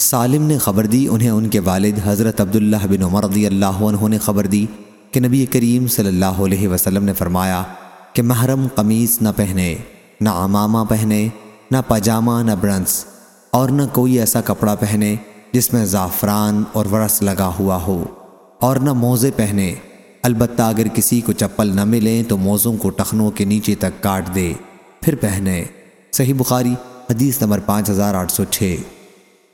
سالم نے خبر دی، انہیں ان کے والد حضرت عبداللہ بن عمر رضی اللہ عنہ نے خبر دی کہ نبی کریم صلی اللہ علیہ وسلم نے فرمایا کہ محرم قمیص نہ پہنے، نہ امامہ پہنے، نہ پاجامہ، نہ برنس اور نہ کوئی ایسا کپڑا پہنے جس میں زعفران اور ورس لگا ہوا ہو اور نہ موزے پہنے۔ البتہ اگر کسی کو چپل نہ ملیں تو موزوں کو ٹخنوں کے نیچے تک کاٹ دے، پھر پہنے۔ صحیح بخاری، حدیث نمبر پانچ ہزار آٹھ سو چھ۔